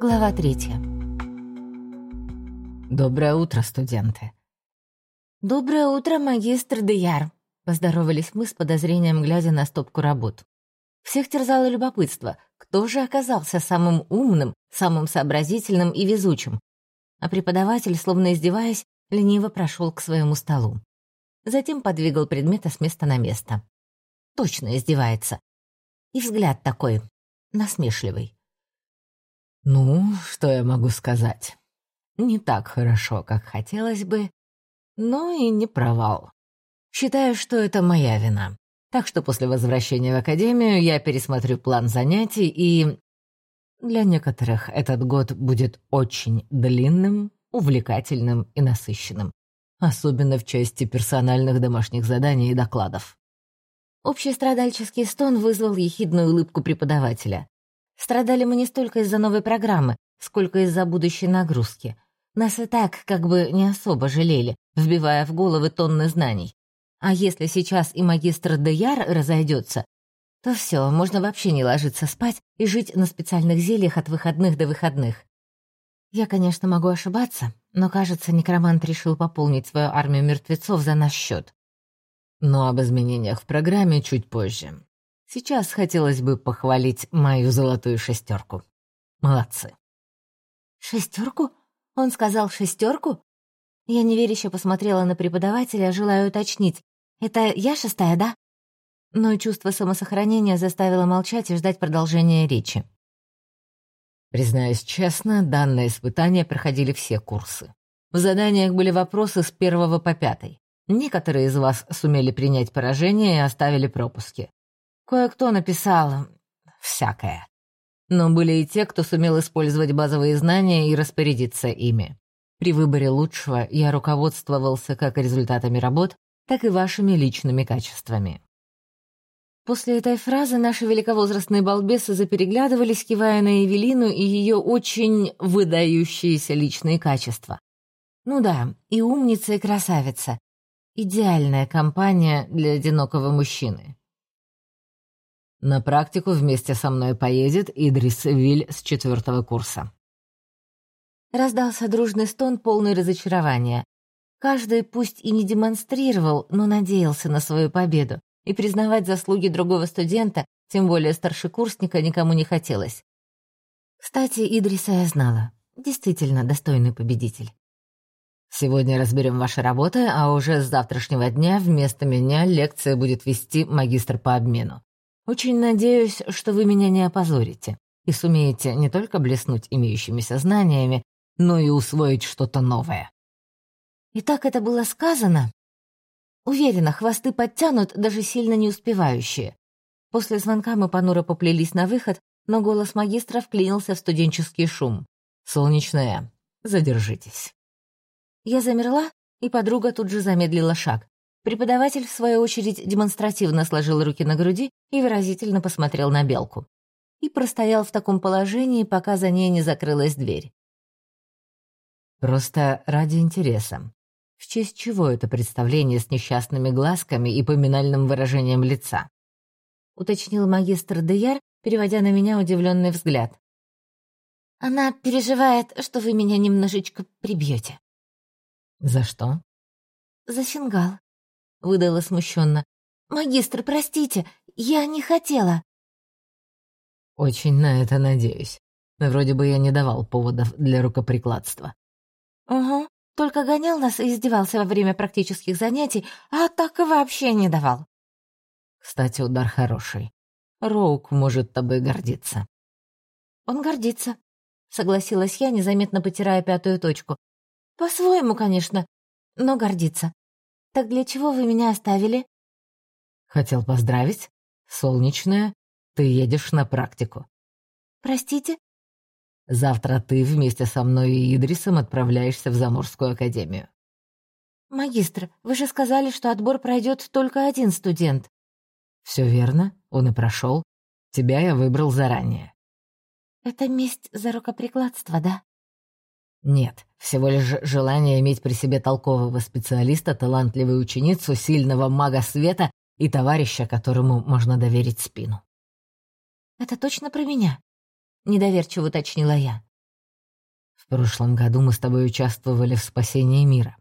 Глава третья. Доброе утро, студенты. Доброе утро, магистр Деяр. Поздоровались мы с подозрением, глядя на стопку работ. Всех терзало любопытство, кто же оказался самым умным, самым сообразительным и везучим. А преподаватель, словно издеваясь, лениво прошел к своему столу. Затем подвигал предметы с места на место. Точно издевается. И взгляд такой, насмешливый. Ну, что я могу сказать? Не так хорошо, как хотелось бы, но и не провал. Считаю, что это моя вина. Так что после возвращения в академию я пересмотрю план занятий и... Для некоторых этот год будет очень длинным, увлекательным и насыщенным. Особенно в части персональных домашних заданий и докладов. Общий страдальческий стон вызвал ехидную улыбку преподавателя. Страдали мы не столько из-за новой программы, сколько из-за будущей нагрузки. Нас и так как бы не особо жалели, вбивая в головы тонны знаний. А если сейчас и магистр Деяр разойдется, то все, можно вообще не ложиться спать и жить на специальных зельях от выходных до выходных. Я, конечно, могу ошибаться, но, кажется, некромант решил пополнить свою армию мертвецов за наш счет. Но об изменениях в программе чуть позже. Сейчас хотелось бы похвалить мою золотую шестерку. Молодцы. Шестерку? Он сказал шестерку? Я неверяще посмотрела на преподавателя, желая уточнить. Это я шестая, да? Но чувство самосохранения заставило молчать и ждать продолжения речи. Признаюсь честно, данное испытание проходили все курсы. В заданиях были вопросы с первого по пятый. Некоторые из вас сумели принять поражение и оставили пропуски. Кое-кто написал всякое. Но были и те, кто сумел использовать базовые знания и распорядиться ими. При выборе лучшего я руководствовался как результатами работ, так и вашими личными качествами. После этой фразы наши великовозрастные балбесы запереглядывались, кивая на Евелину и ее очень выдающиеся личные качества. Ну да, и умница, и красавица. Идеальная компания для одинокого мужчины. На практику вместе со мной поедет Идрис Виль с четвертого курса. Раздался дружный стон, полный разочарования. Каждый пусть и не демонстрировал, но надеялся на свою победу и признавать заслуги другого студента, тем более старшекурсника, никому не хотелось. Кстати, Идриса я знала. Действительно достойный победитель. Сегодня разберем ваши работы, а уже с завтрашнего дня вместо меня лекция будет вести магистр по обмену. Очень надеюсь, что вы меня не опозорите и сумеете не только блеснуть имеющимися знаниями, но и усвоить что-то новое. И так это было сказано, Уверена, хвосты подтянут, даже сильно не успевающие. После звонка мы понуро поплелись на выход, но голос магистра вклинился в студенческий шум. «Солнечная, задержитесь». Я замерла, и подруга тут же замедлила шаг. Преподаватель, в свою очередь, демонстративно сложил руки на груди и выразительно посмотрел на белку. И простоял в таком положении, пока за ней не закрылась дверь. «Просто ради интереса. В честь чего это представление с несчастными глазками и поминальным выражением лица? Уточнил магистр Деяр, переводя на меня удивленный взгляд. Она переживает, что вы меня немножечко прибьете. За что? За фингал, выдала смущенно. Магистр, простите, я не хотела. Очень на это надеюсь. Но вроде бы я не давал поводов для рукоприкладства. Угу, только гонял нас и издевался во время практических занятий, а так и вообще не давал. Кстати, удар хороший. Роук может тобой гордиться. Он гордится, согласилась я, незаметно потирая пятую точку. По-своему, конечно, но гордится. Так для чего вы меня оставили? Хотел поздравить. Солнечная, ты едешь на практику. Простите? Завтра ты вместе со мной и Идрисом отправляешься в Заморскую академию. Магистр, вы же сказали, что отбор пройдет только один студент. Все верно, он и прошел. Тебя я выбрал заранее. Это месть за рукоприкладство, да? Нет, всего лишь желание иметь при себе толкового специалиста, талантливую ученицу, сильного мага света и товарища, которому можно доверить спину. Это точно про меня? недоверчиво уточнила я. В прошлом году мы с тобой участвовали в спасении мира.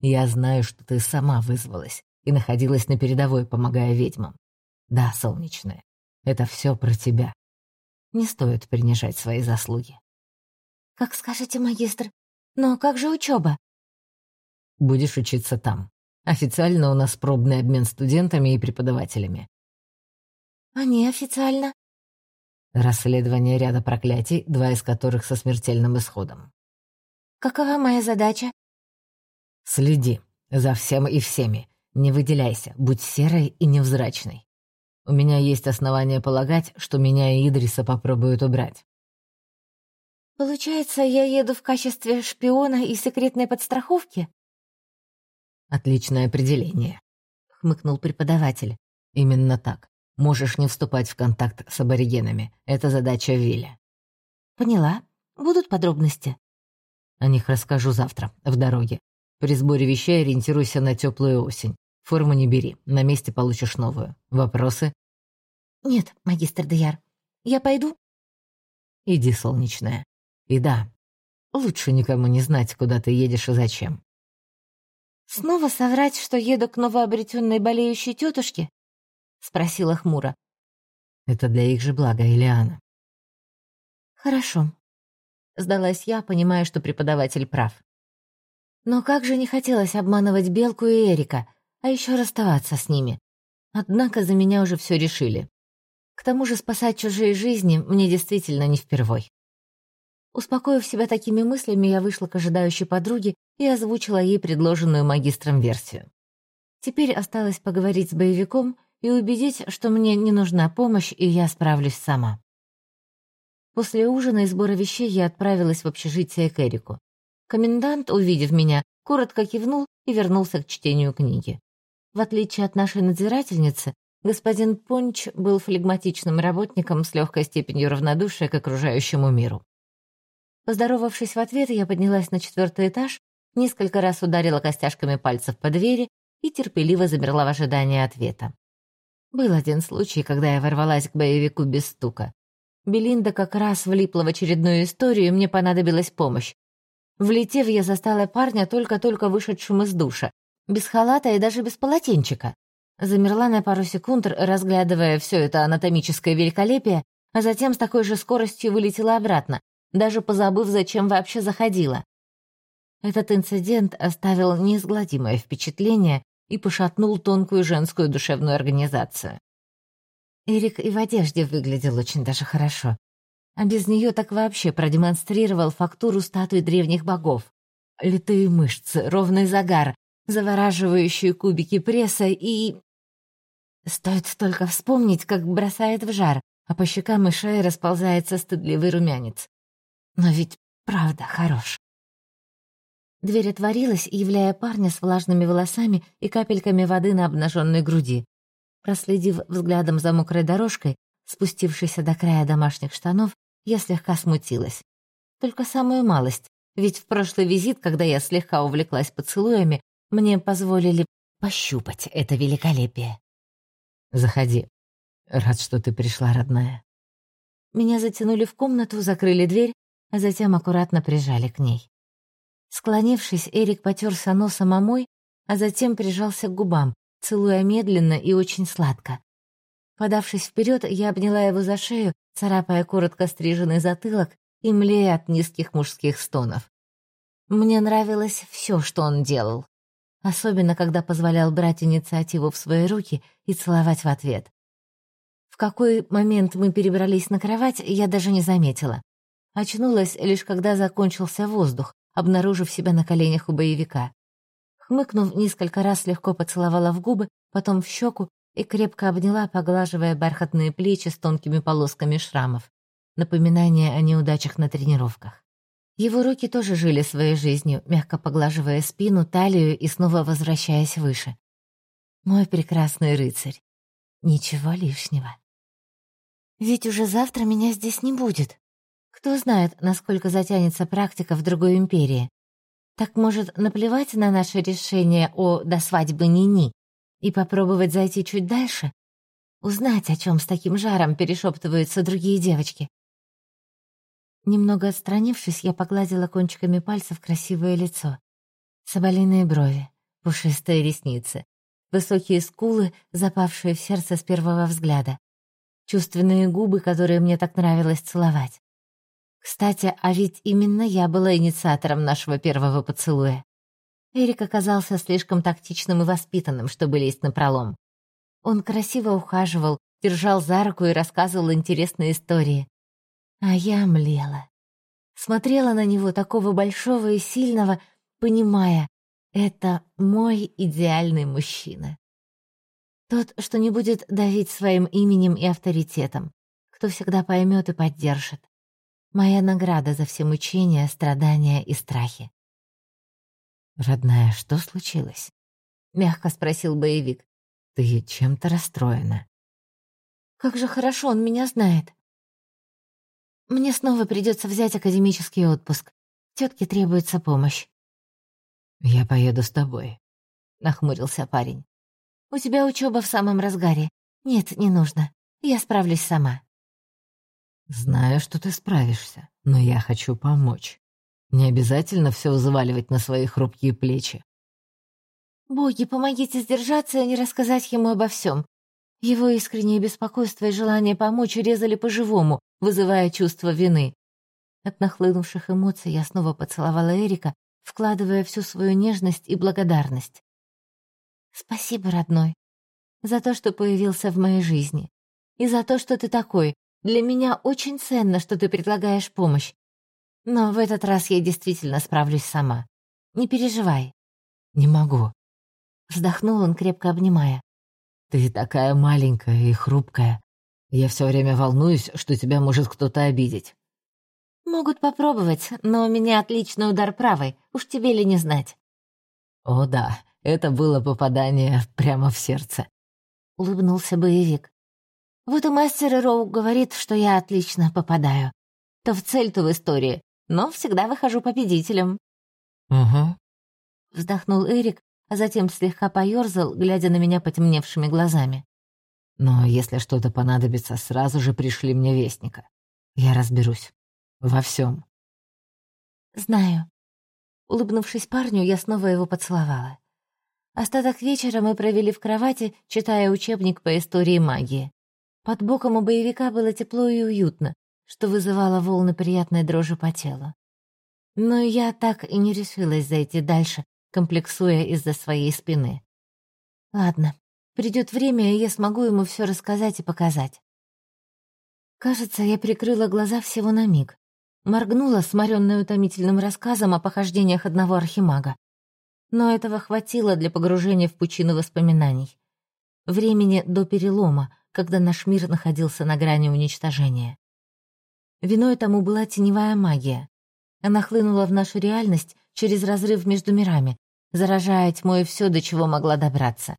Я знаю, что ты сама вызвалась и находилась на передовой, помогая ведьмам. Да, солнечная, это все про тебя. Не стоит принижать свои заслуги. Как скажете, магистр. Но как же учеба? Будешь учиться там. Официально у нас пробный обмен студентами и преподавателями. А неофициально? Расследование ряда проклятий, два из которых со смертельным исходом. Какова моя задача? Следи за всем и всеми. Не выделяйся, будь серой и невзрачной. У меня есть основания полагать, что меня и Идриса попробуют убрать. Получается, я еду в качестве шпиона и секретной подстраховки? Отличное определение, хмыкнул преподаватель. Именно так. Можешь не вступать в контакт с аборигенами. Это задача Вилля. Поняла. Будут подробности? О них расскажу завтра, в дороге. При сборе вещей ориентируйся на теплую осень. Форму не бери, на месте получишь новую. Вопросы? Нет, магистр Деяр. Я пойду? Иди, солнечная. И да, лучше никому не знать, куда ты едешь и зачем. «Снова соврать, что еду к новообретенной болеющей тетушке?» — спросила хмуро. «Это для их же блага, Элиана». «Хорошо», — сдалась я, понимая, что преподаватель прав. Но как же не хотелось обманывать Белку и Эрика, а еще расставаться с ними. Однако за меня уже все решили. К тому же спасать чужие жизни мне действительно не впервой. Успокоив себя такими мыслями, я вышла к ожидающей подруге и озвучила ей предложенную магистром версию. Теперь осталось поговорить с боевиком и убедить, что мне не нужна помощь, и я справлюсь сама. После ужина и сбора вещей я отправилась в общежитие к Эрику. Комендант, увидев меня, коротко кивнул и вернулся к чтению книги. В отличие от нашей надзирательницы, господин Понч был флегматичным работником с легкой степенью равнодушия к окружающему миру. Поздоровавшись в ответ, я поднялась на четвертый этаж, несколько раз ударила костяшками пальцев по двери и терпеливо замерла в ожидании ответа. Был один случай, когда я ворвалась к боевику без стука. Белинда как раз влипла в очередную историю, и мне понадобилась помощь. Влетев, я застала парня, только-только вышедшим из душа, без халата и даже без полотенчика. Замерла на пару секунд, разглядывая все это анатомическое великолепие, а затем с такой же скоростью вылетела обратно, даже позабыв, зачем вообще заходила. Этот инцидент оставил неизгладимое впечатление и пошатнул тонкую женскую душевную организацию. Эрик и в одежде выглядел очень даже хорошо. А без нее так вообще продемонстрировал фактуру статуи древних богов. Литые мышцы, ровный загар, завораживающие кубики пресса и... Стоит только вспомнить, как бросает в жар, а по щекам и шее расползается стыдливый румянец. Но ведь правда хорош. Дверь отворилась, являя парня с влажными волосами и капельками воды на обнаженной груди. Проследив взглядом за мокрой дорожкой, спустившейся до края домашних штанов, я слегка смутилась. Только самую малость, ведь в прошлый визит, когда я слегка увлеклась поцелуями, мне позволили пощупать это великолепие. «Заходи. Рад, что ты пришла, родная». Меня затянули в комнату, закрыли дверь, а затем аккуратно прижали к ней. Склонившись, Эрик потерся носом о мой, а затем прижался к губам, целуя медленно и очень сладко. Подавшись вперед, я обняла его за шею, царапая коротко стриженный затылок и млея от низких мужских стонов. Мне нравилось все, что он делал. Особенно, когда позволял брать инициативу в свои руки и целовать в ответ. В какой момент мы перебрались на кровать, я даже не заметила. Очнулась лишь когда закончился воздух, обнаружив себя на коленях у боевика. Хмыкнув, несколько раз легко поцеловала в губы, потом в щеку и крепко обняла, поглаживая бархатные плечи с тонкими полосками шрамов. Напоминание о неудачах на тренировках. Его руки тоже жили своей жизнью, мягко поглаживая спину, талию и снова возвращаясь выше. Мой прекрасный рыцарь. Ничего лишнего. Ведь уже завтра меня здесь не будет. Кто знает, насколько затянется практика в другой империи. Так может наплевать на наше решение о «до свадьбы ни-ни» и попробовать зайти чуть дальше? Узнать, о чем с таким жаром перешептываются другие девочки. Немного отстранившись, я погладила кончиками пальцев красивое лицо. Соболиные брови, пушистые ресницы, высокие скулы, запавшие в сердце с первого взгляда, чувственные губы, которые мне так нравилось целовать. Кстати, а ведь именно я была инициатором нашего первого поцелуя. Эрик оказался слишком тактичным и воспитанным, чтобы лезть на пролом. Он красиво ухаживал, держал за руку и рассказывал интересные истории. А я млела. Смотрела на него такого большого и сильного, понимая, это мой идеальный мужчина. Тот, что не будет давить своим именем и авторитетом, кто всегда поймет и поддержит. Моя награда за все мучения, страдания и страхи. «Родная, что случилось?» — мягко спросил боевик. «Ты чем-то расстроена». «Как же хорошо он меня знает. Мне снова придется взять академический отпуск. Тетке требуется помощь. «Я поеду с тобой», — нахмурился парень. «У тебя учеба в самом разгаре. Нет, не нужно. Я справлюсь сама». «Знаю, что ты справишься, но я хочу помочь. Не обязательно все взваливать на свои хрупкие плечи». «Боги, помогите сдержаться и не рассказать ему обо всем. Его искреннее беспокойство и желание помочь резали по-живому, вызывая чувство вины. От нахлынувших эмоций я снова поцеловала Эрика, вкладывая всю свою нежность и благодарность. «Спасибо, родной, за то, что появился в моей жизни. И за то, что ты такой. Для меня очень ценно, что ты предлагаешь помощь. Но в этот раз я действительно справлюсь сама. Не переживай». «Не могу», — вздохнул он, крепко обнимая. Ты такая маленькая и хрупкая. Я все время волнуюсь, что тебя может кто-то обидеть. Могут попробовать, но у меня отличный удар правой, уж тебе ли не знать. О да, это было попадание прямо в сердце. Улыбнулся боевик. Вот и мастер Роу говорит, что я отлично попадаю. То в цель, то в истории, но всегда выхожу победителем. Угу. Вздохнул Эрик, а затем слегка поёрзал, глядя на меня потемневшими глазами. «Но если что-то понадобится, сразу же пришли мне вестника. Я разберусь. Во всем. «Знаю». Улыбнувшись парню, я снова его поцеловала. Остаток вечера мы провели в кровати, читая учебник по истории магии. Под боком у боевика было тепло и уютно, что вызывало волны приятной дрожи по телу. Но я так и не решилась зайти дальше, комплексуя из-за своей спины. Ладно, придет время, и я смогу ему все рассказать и показать. Кажется, я прикрыла глаза всего на миг. Моргнула, сморенная утомительным рассказом о похождениях одного архимага. Но этого хватило для погружения в пучину воспоминаний. Времени до перелома, когда наш мир находился на грани уничтожения. Виной тому была теневая магия. Она хлынула в нашу реальность через разрыв между мирами, заражая тьмой все, до чего могла добраться.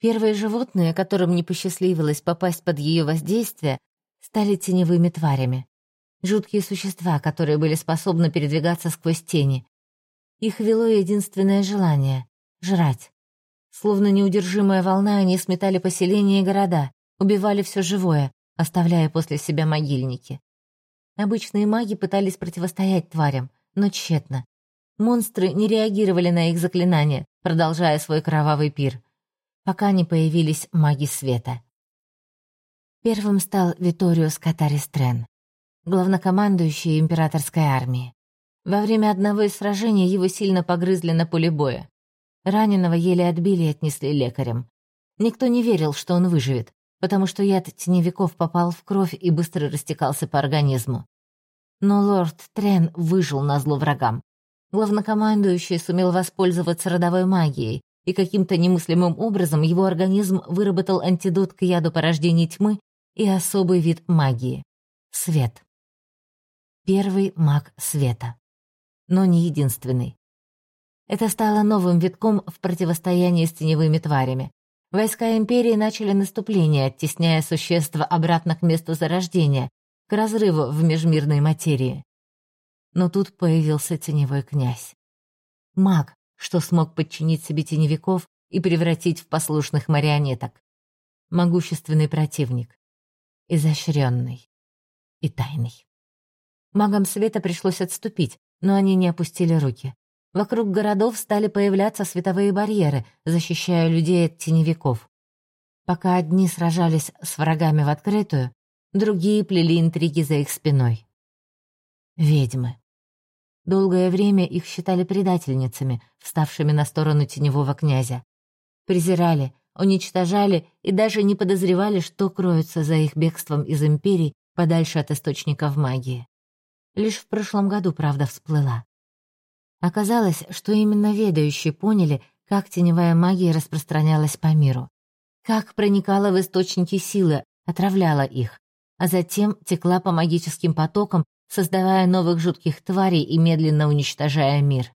Первые животные, которым не посчастливилось попасть под ее воздействие, стали теневыми тварями. Жуткие существа, которые были способны передвигаться сквозь тени. Их вело единственное желание — жрать. Словно неудержимая волна, они сметали поселения и города, убивали все живое, оставляя после себя могильники. Обычные маги пытались противостоять тварям, но тщетно. Монстры не реагировали на их заклинания, продолжая свой кровавый пир, пока не появились маги света. Первым стал Виториус Катаристрен, главнокомандующий императорской армии. Во время одного из сражений его сильно погрызли на поле боя. Раненого еле отбили и отнесли лекарям. Никто не верил, что он выживет, потому что яд теневиков попал в кровь и быстро растекался по организму. Но лорд Трен выжил на зло врагам. Главнокомандующий сумел воспользоваться родовой магией, и каким-то немыслимым образом его организм выработал антидот к яду порождения тьмы и особый вид магии — свет. Первый маг света. Но не единственный. Это стало новым витком в противостоянии с теневыми тварями. Войска Империи начали наступление, оттесняя существа обратно к месту зарождения, к разрыву в межмирной материи. Но тут появился теневой князь. Маг, что смог подчинить себе теневиков и превратить в послушных марионеток. Могущественный противник. Изощренный и тайный. Магам света пришлось отступить, но они не опустили руки. Вокруг городов стали появляться световые барьеры, защищая людей от теневиков. Пока одни сражались с врагами в открытую, другие плели интриги за их спиной. Ведьмы. Долгое время их считали предательницами, вставшими на сторону теневого князя. Презирали, уничтожали и даже не подозревали, что кроется за их бегством из Империи подальше от источников магии. Лишь в прошлом году правда всплыла. Оказалось, что именно ведающие поняли, как теневая магия распространялась по миру, как проникала в источники силы, отравляла их, а затем текла по магическим потокам, создавая новых жутких тварей и медленно уничтожая мир.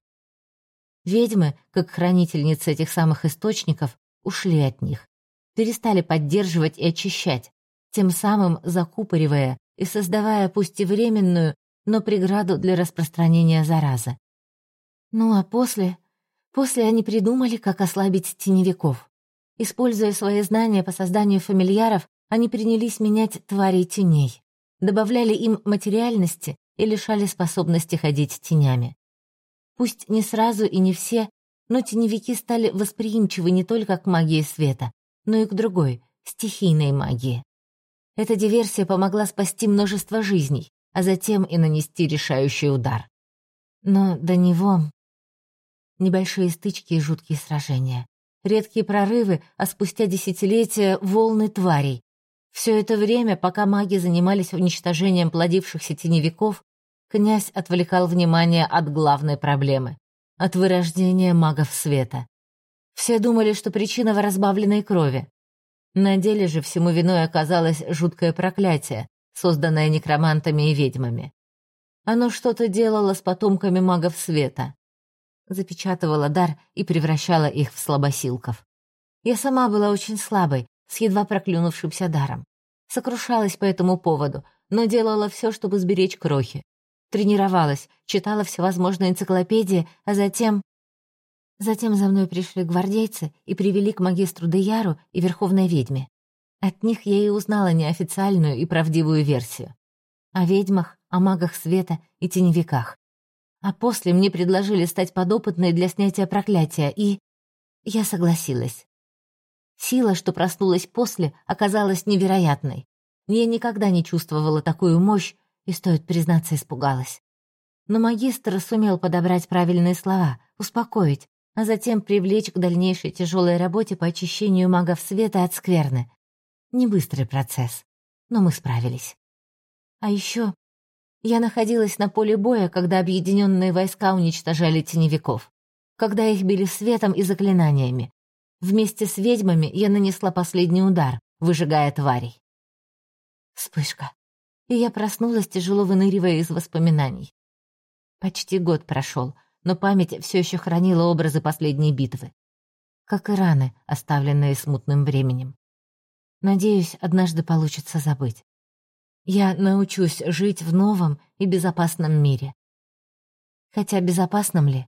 Ведьмы, как хранительницы этих самых источников, ушли от них, перестали поддерживать и очищать, тем самым закупоривая и создавая пусть и временную, но преграду для распространения заразы. Ну а после... После они придумали, как ослабить теневиков. Используя свои знания по созданию фамильяров, они принялись менять тварей теней, добавляли им материальности и лишали способности ходить тенями. Пусть не сразу и не все, но теневики стали восприимчивы не только к магии света, но и к другой, стихийной магии. Эта диверсия помогла спасти множество жизней, а затем и нанести решающий удар. Но до него небольшие стычки и жуткие сражения. Редкие прорывы, а спустя десятилетия — волны тварей. Все это время, пока маги занимались уничтожением плодившихся теневиков, князь отвлекал внимание от главной проблемы — от вырождения магов света. Все думали, что причина в разбавленной крови. На деле же всему виной оказалось жуткое проклятие, созданное некромантами и ведьмами. Оно что-то делало с потомками магов света запечатывала дар и превращала их в слабосилков. Я сама была очень слабой, с едва проклюнувшимся даром. Сокрушалась по этому поводу, но делала все, чтобы сберечь крохи. Тренировалась, читала всевозможные энциклопедии, а затем... Затем за мной пришли гвардейцы и привели к магистру Деяру и Верховной Ведьме. От них я и узнала неофициальную и правдивую версию. О ведьмах, о магах света и теневиках. А после мне предложили стать подопытной для снятия проклятия, и... Я согласилась. Сила, что проснулась после, оказалась невероятной. Я никогда не чувствовала такую мощь и, стоит признаться, испугалась. Но магистр сумел подобрать правильные слова, успокоить, а затем привлечь к дальнейшей тяжелой работе по очищению магов света от скверны. Не быстрый процесс, но мы справились. А еще я находилась на поле боя, когда объединенные войска уничтожали теневиков, когда их били светом и заклинаниями. Вместе с ведьмами я нанесла последний удар, выжигая тварей. Вспышка. И я проснулась, тяжело выныривая из воспоминаний. Почти год прошел, но память все еще хранила образы последней битвы. Как и раны, оставленные смутным временем. Надеюсь, однажды получится забыть. Я научусь жить в новом и безопасном мире. Хотя безопасным ли?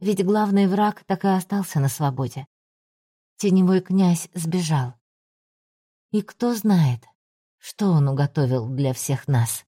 Ведь главный враг так и остался на свободе. Теневой князь сбежал. И кто знает, что он уготовил для всех нас.